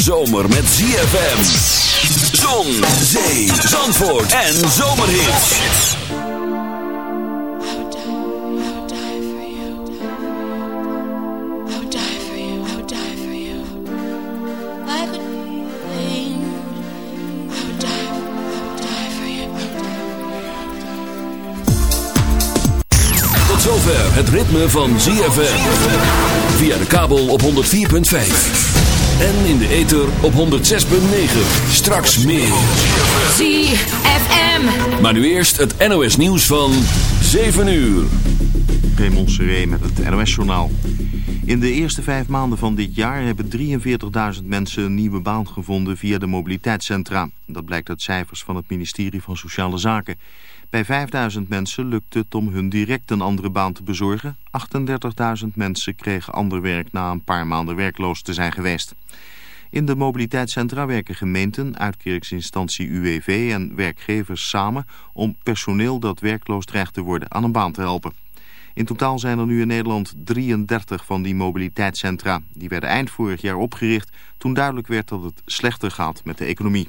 zomer met ZFM. Zon, zee, zandvoort en zomerhit. Tot zover het ritme van ZFM. Via de kabel op 104.5. En in de ether op 106.9. Straks meer. ZFM. Maar nu eerst het NOS nieuws van 7 uur. Raymond Seré met het NOS journaal. In de eerste vijf maanden van dit jaar hebben 43.000 mensen een nieuwe baan gevonden via de mobiliteitscentra. Dat blijkt uit cijfers van het ministerie van Sociale Zaken. Bij 5000 mensen lukte het om hun direct een andere baan te bezorgen. 38.000 mensen kregen ander werk na een paar maanden werkloos te zijn geweest. In de mobiliteitscentra werken gemeenten, uitkeringsinstantie UWV en werkgevers samen om personeel dat werkloos dreigt te worden aan een baan te helpen. In totaal zijn er nu in Nederland 33 van die mobiliteitscentra. Die werden eind vorig jaar opgericht toen duidelijk werd dat het slechter gaat met de economie.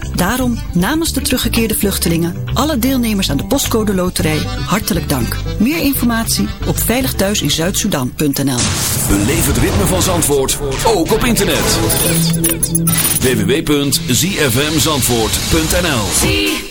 Daarom namens de teruggekeerde vluchtelingen, alle deelnemers aan de Postcode Loterij, hartelijk dank. Meer informatie op veiligthuisinzuidsudan.nl Beleef het ritme van Zandvoort, ook op internet. www.zfmzandvoort.nl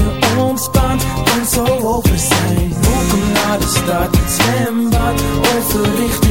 ontspant, kan zo over zijn. Welkom naar de stad, zwembad, overrichting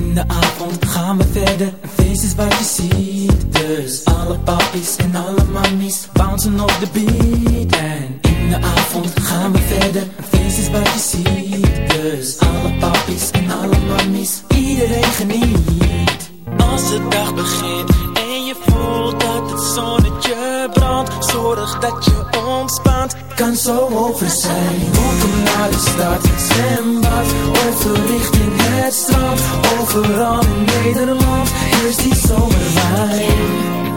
In de avond gaan we verder, een feest is wat je ziet Dus alle papies en alle mammies bouncen op de beat. En in de avond gaan we verder, een feest is wat je ziet Dus alle papies en alle mammies, iedereen geniet. Als de dag begint en je voelt dat het zonnetje brandt Zorg dat je ontspant, kan zo over zijn. Welkom naar de stad, zwembad, overrichting het strand. Overal in Nederland is die zomerwijn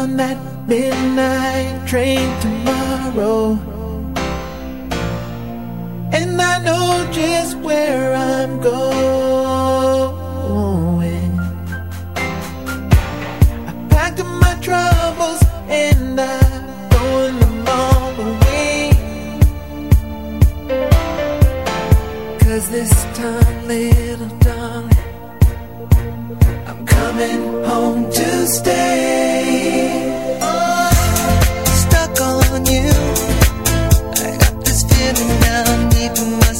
on that midnight train tomorrow. And I know just where I'm going. I packed up my troubles and I'm throwing them all away. Cause this time, little darling, I'm coming home to stay. to myself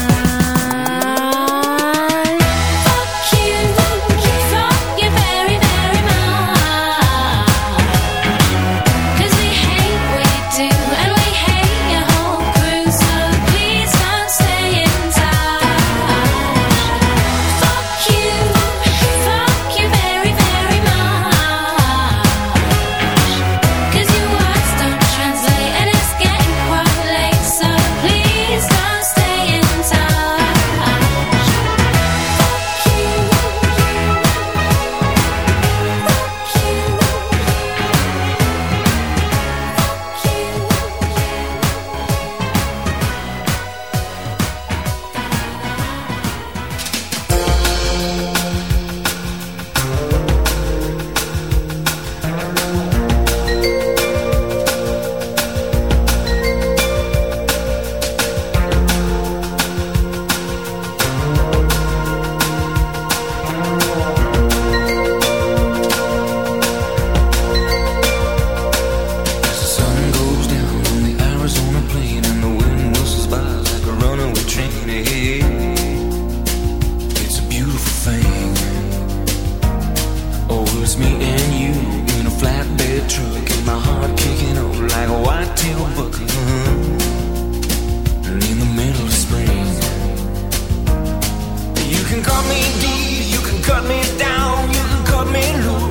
It's me and you in a flatbed truck and my heart kicking over like a white-tail buck. And in the middle of spring, you can cut me deep, you can cut me down, you can cut me loose.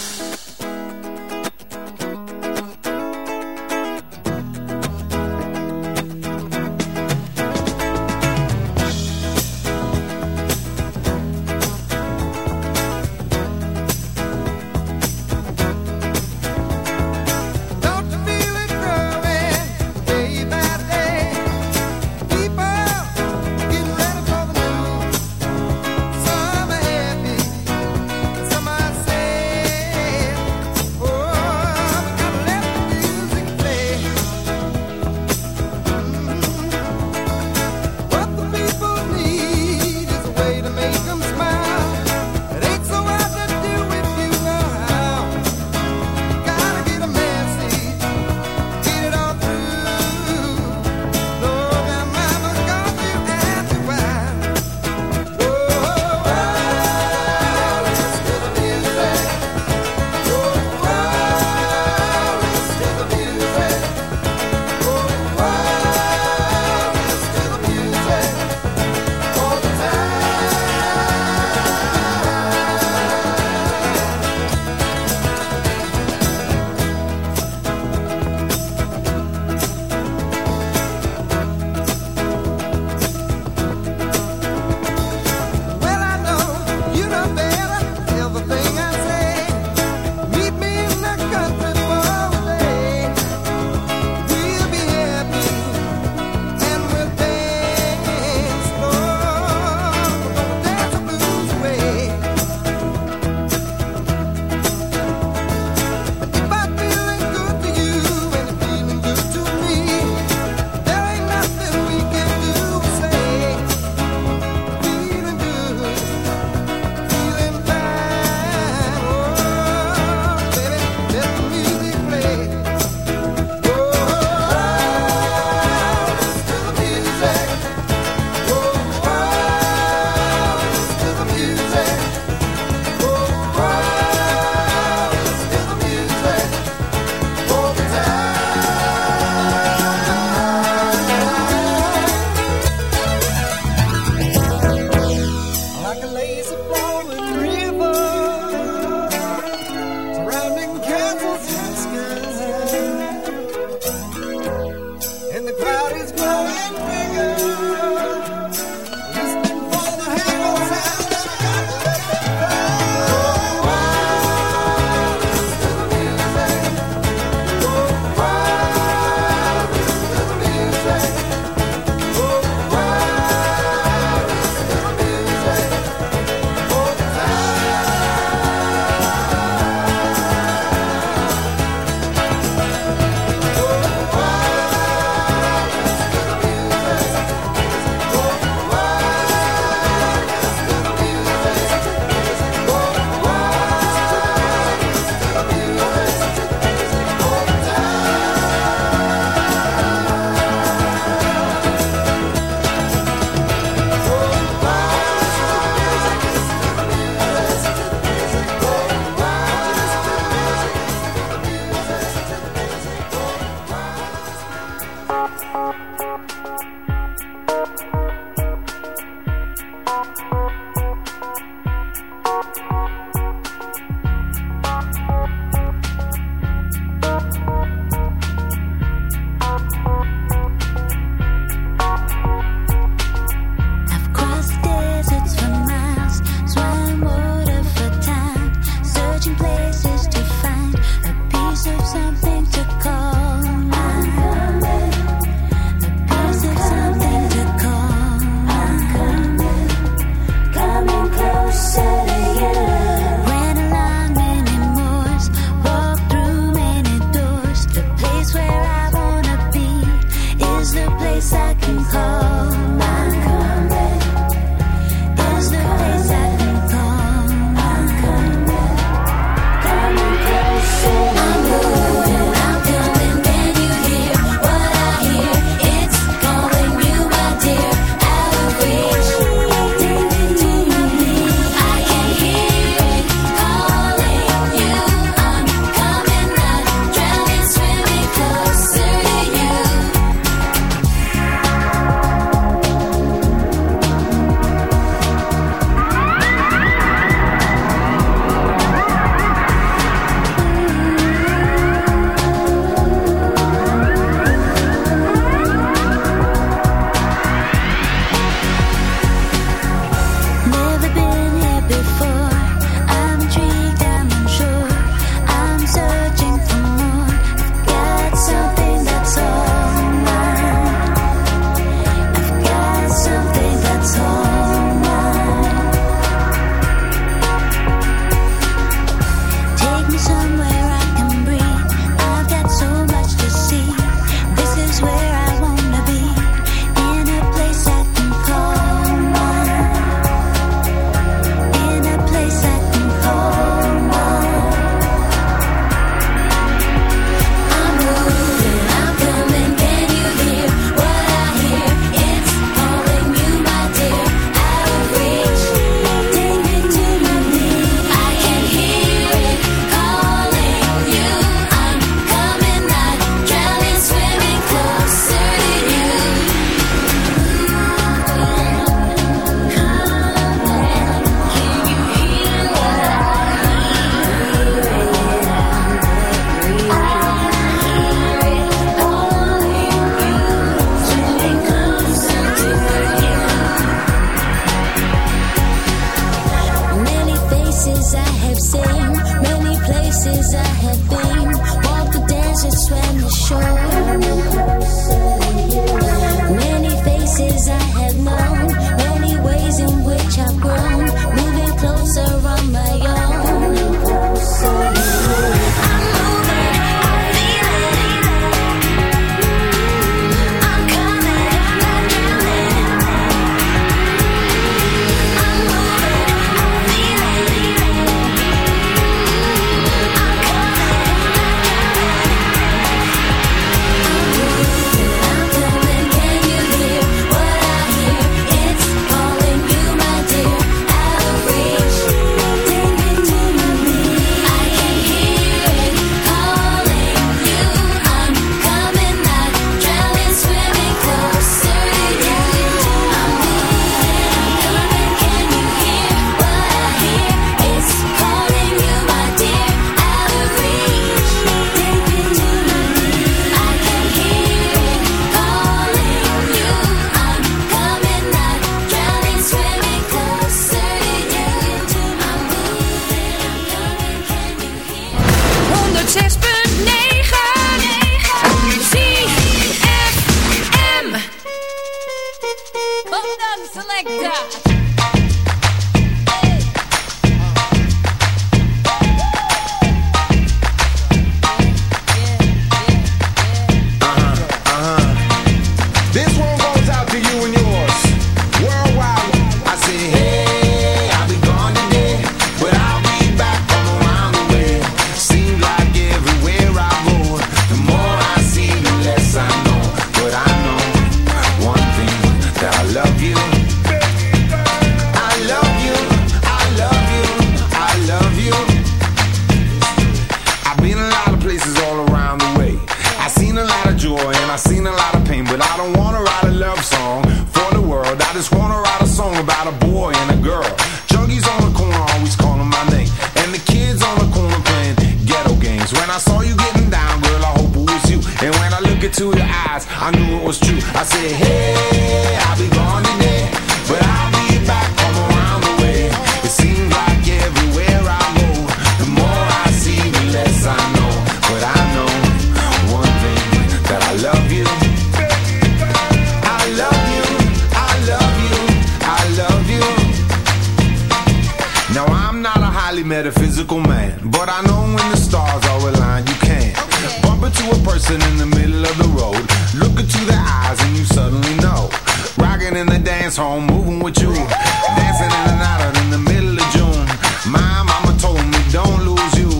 to a person in the middle of the road. Look into their eyes and you suddenly know. Rocking in the dance hall, moving with you. Dancing in the out in the middle of June. My mama told me don't lose you.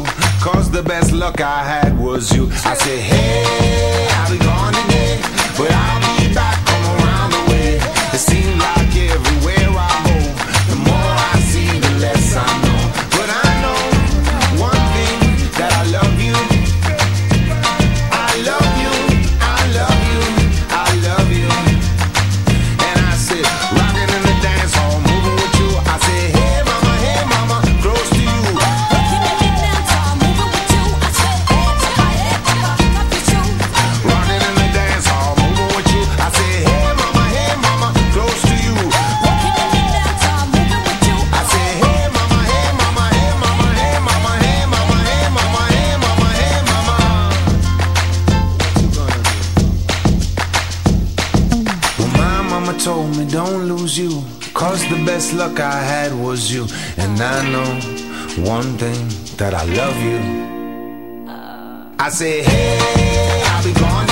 Cause the best luck I had was you. I said, hey. you. And I know one thing that I love you. I said, hey, I'll be gone.